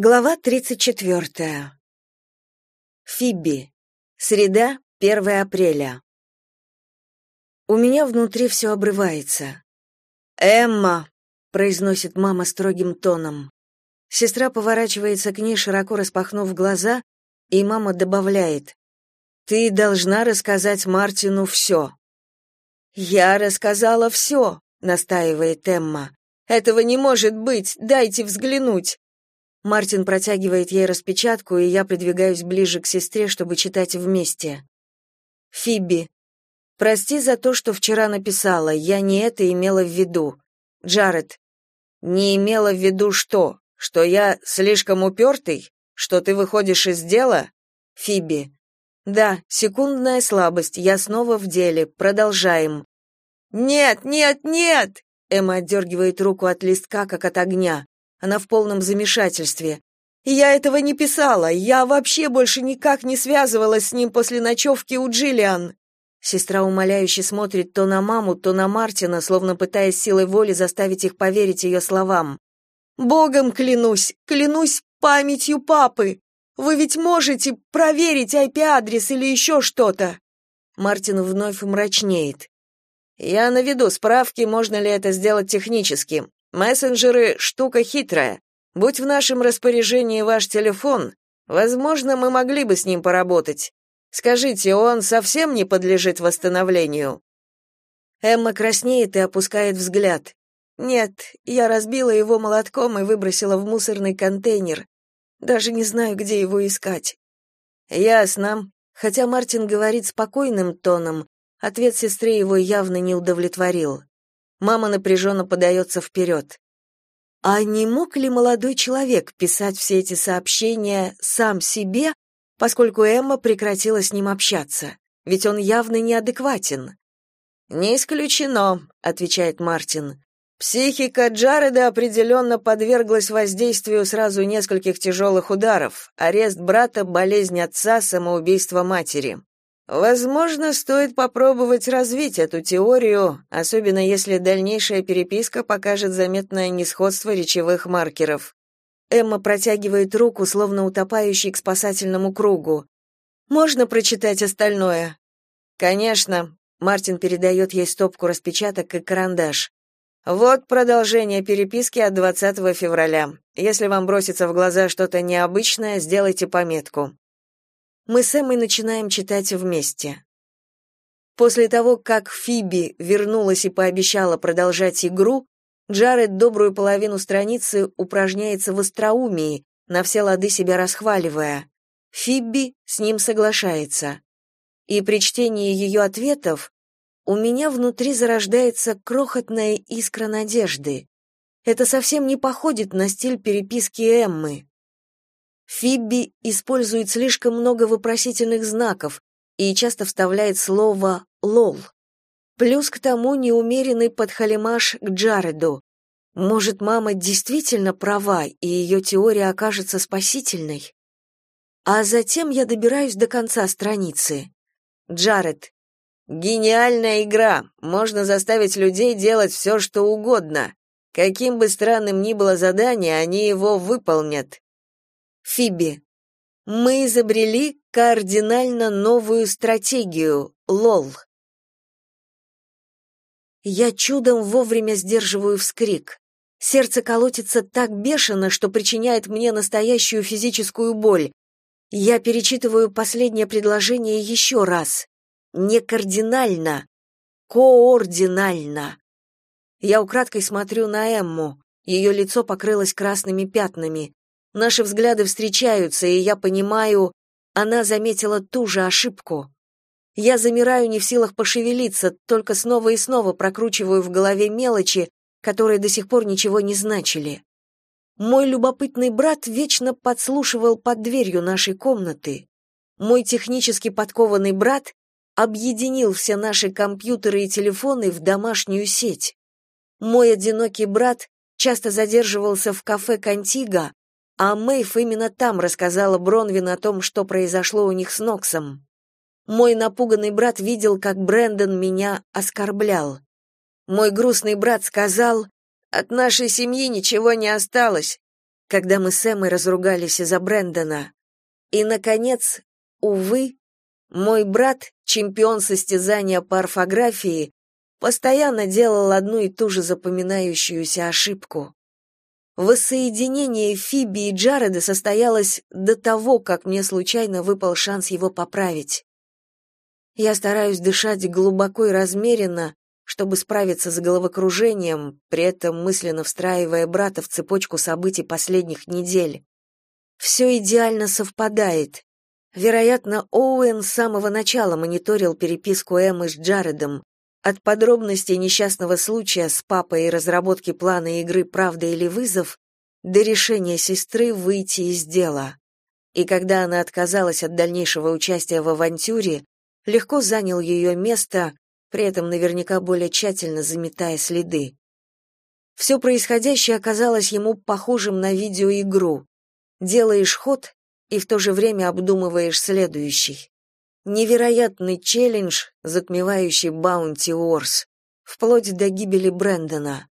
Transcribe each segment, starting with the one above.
Глава 34. Фиби. Среда, 1 апреля. У меня внутри все обрывается. «Эмма!» — произносит мама строгим тоном. Сестра поворачивается к ней, широко распахнув глаза, и мама добавляет. «Ты должна рассказать Мартину все». «Я рассказала все», — настаивает Эмма. «Этого не может быть, дайте взглянуть». Мартин протягивает ей распечатку, и я придвигаюсь ближе к сестре, чтобы читать вместе. Фиби. Прости за то, что вчера написала. Я не это имела в виду. Джаред. Не имела в виду что? Что я слишком упертый? Что ты выходишь из дела? Фиби. Да, секундная слабость. Я снова в деле. Продолжаем. Нет, нет, нет. Эмма отдергивает руку от листка, как от огня. Она в полном замешательстве. «Я этого не писала. Я вообще больше никак не связывалась с ним после ночевки у Джиллиан». Сестра умоляюще смотрит то на маму, то на Мартина, словно пытаясь силой воли заставить их поверить ее словам. «Богом клянусь, клянусь памятью папы. Вы ведь можете проверить IP-адрес или еще что-то?» Мартин вновь мрачнеет. «Я наведу справки, можно ли это сделать технически. Мессенджеры — штука хитрая. Будь в нашем распоряжении ваш телефон, возможно, мы могли бы с ним поработать. Скажите, он совсем не подлежит восстановлению?» Эмма краснеет и опускает взгляд. «Нет, я разбила его молотком и выбросила в мусорный контейнер. Даже не знаю, где его искать». «Ясно». Хотя Мартин говорит спокойным тоном, ответ сестры его явно не удовлетворил. Мама напряженно подается вперед. А не мог ли молодой человек писать все эти сообщения сам себе, поскольку Эмма прекратила с ним общаться? Ведь он явно неадекватен. «Не исключено», — отвечает Мартин. «Психика Джареда определенно подверглась воздействию сразу нескольких тяжелых ударов. Арест брата, болезнь отца, самоубийство матери. Возможно, стоит попробовать развить эту теорию, особенно если дальнейшая переписка покажет заметное несходство речевых маркеров. Эмма протягивает руку, словно утопающий к спасательному кругу. Можно прочитать остальное? Конечно. Мартин передает ей стопку распечаток и карандаш. Вот продолжение переписки от 20 февраля. Если вам бросится в глаза что-то необычное, сделайте пометку мы с Эммой начинаем читать вместе. После того, как Фиби вернулась и пообещала продолжать игру, Джаред добрую половину страницы упражняется в остроумии, на все лады себя расхваливая. Фиби с ним соглашается. И при чтении ее ответов у меня внутри зарождается крохотная искра надежды. Это совсем не походит на стиль переписки Эммы. Фибби использует слишком много вопросительных знаков и часто вставляет слово «лол». Плюс к тому неумеренный подхалимаш к Джареду. Может, мама действительно права, и ее теория окажется спасительной? А затем я добираюсь до конца страницы. Джаред. Гениальная игра. Можно заставить людей делать все, что угодно. Каким бы странным ни было задание, они его выполнят. Фиби. Мы изобрели кардинально новую стратегию лол. Я чудом вовремя сдерживаю вскрик. Сердце колотится так бешено, что причиняет мне настоящую физическую боль. Я перечитываю последнее предложение еще раз. Не кардинально, координально. Я украдкой смотрю на Эмму. Ее лицо покрылось красными пятнами. Наши взгляды встречаются, и я понимаю, она заметила ту же ошибку. Я замираю не в силах пошевелиться, только снова и снова прокручиваю в голове мелочи, которые до сих пор ничего не значили. Мой любопытный брат вечно подслушивал под дверью нашей комнаты. Мой технически подкованный брат объединил все наши компьютеры и телефоны в домашнюю сеть. Мой одинокий брат часто задерживался в кафе Кантига, а Мэйв именно там рассказала Бронвин о том, что произошло у них с Ноксом. Мой напуганный брат видел, как Брэндон меня оскорблял. Мой грустный брат сказал, «От нашей семьи ничего не осталось. когда мы с Эммой разругались из-за Брэндона. И, наконец, увы, мой брат, чемпион состязания по орфографии, постоянно делал одну и ту же запоминающуюся ошибку. Воссоединение Фиби и Джареда состоялось до того, как мне случайно выпал шанс его поправить. Я стараюсь дышать глубоко и размеренно, чтобы справиться с головокружением, при этом мысленно встраивая брата в цепочку событий последних недель. Все идеально совпадает. Вероятно, Оуэн с самого начала мониторил переписку Эммы с Джаредом. От подробностей несчастного случая с папой и разработки плана игры «Правда или вызов» до решения сестры выйти из дела. И когда она отказалась от дальнейшего участия в авантюре, легко занял ее место, при этом наверняка более тщательно заметая следы. Все происходящее оказалось ему похожим на видеоигру. Делаешь ход и в то же время обдумываешь следующий. Невероятный челлендж, затмевающий Баунти Уорс, вплоть до гибели Брэндона.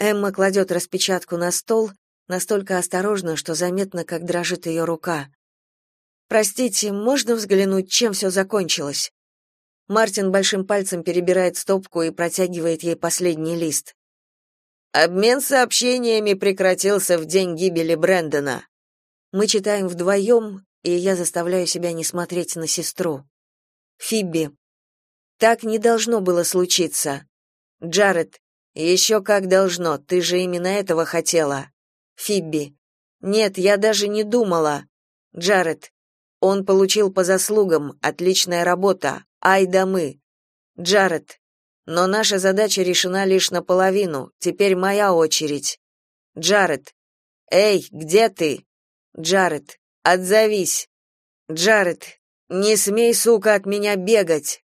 Эмма кладет распечатку на стол, настолько осторожно, что заметно, как дрожит ее рука. «Простите, можно взглянуть, чем все закончилось?» Мартин большим пальцем перебирает стопку и протягивает ей последний лист. Обмен сообщениями прекратился в день гибели Брэндона. Мы читаем вдвоем, и я заставляю себя не смотреть на сестру. Фибби. Так не должно было случиться. Джаред. «Еще как должно, ты же именно этого хотела. Фибби. Нет, я даже не думала. Джаред. Он получил по заслугам, отличная работа. Ай да мы. Джаред. Но наша задача решена лишь наполовину. Теперь моя очередь. Джаред. Эй, где ты? Джаред. Отзовись. Джаред. Не смей, сука, от меня бегать.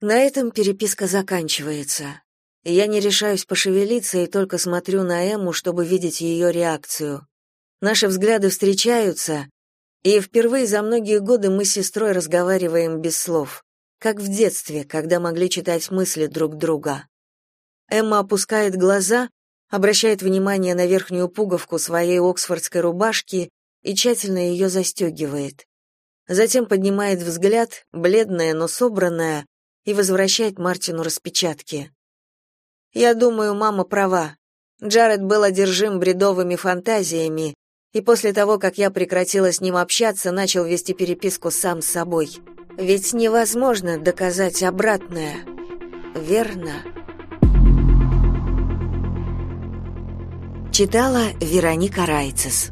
На этом переписка заканчивается. Я не решаюсь пошевелиться и только смотрю на Эму, чтобы видеть ее реакцию. Наши взгляды встречаются, и впервые за многие годы мы с сестрой разговариваем без слов, как в детстве, когда могли читать мысли друг друга. Эмма опускает глаза, обращает внимание на верхнюю пуговку своей оксфордской рубашки и тщательно ее застегивает. Затем поднимает взгляд, бледная, но собранная, и возвращает Мартину распечатки. Я думаю, мама права. Джаред был одержим бредовыми фантазиями, и после того, как я прекратила с ним общаться, начал вести переписку сам с собой. Ведь невозможно доказать обратное. Верно? Читала Вероника Райцес.